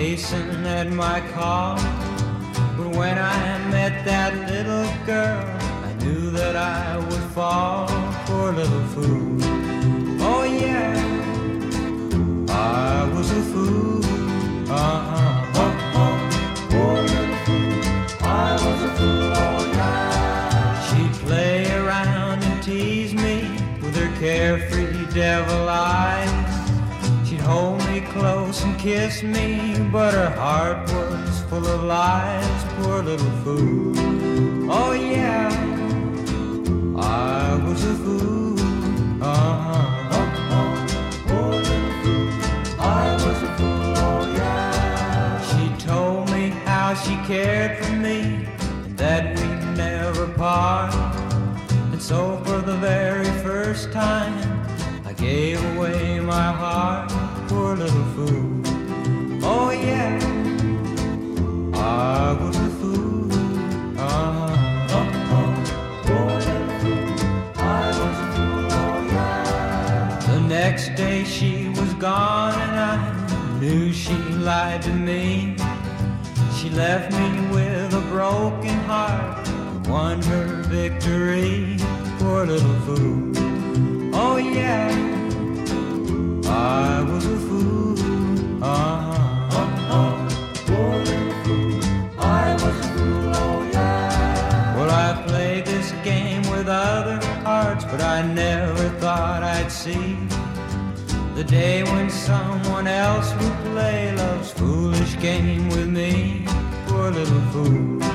hasten at my call. But when I met that little girl, I knew that I would fall. Poor little fool. Oh yeah, I was a fool. Uh-huh. Oh, oh, fool. I was a fool. Oh yeah. She'd play around and tease me with her carefree devil eyes. Hold me close and kiss me, but her heart was full of lies. Poor little fool. Oh yeah, I was a fool. Uh-huh. Poor little fool. I was a fool. Oh yeah. She told me how she cared for me and that we'd never part. And so for the very first time, I gave away my heart. Little fool. Oh yeah, I was a fool. Uh-huh. Fool. I was a fool. Oh yeah. The next day she was gone and I knew she lied to me. She left me with a broken heart, won her victory. Poor little fool. Oh yeah, I played this game with other hearts, but I never thought I'd see the day when someone else would play love's foolish game with me. Poor little fool.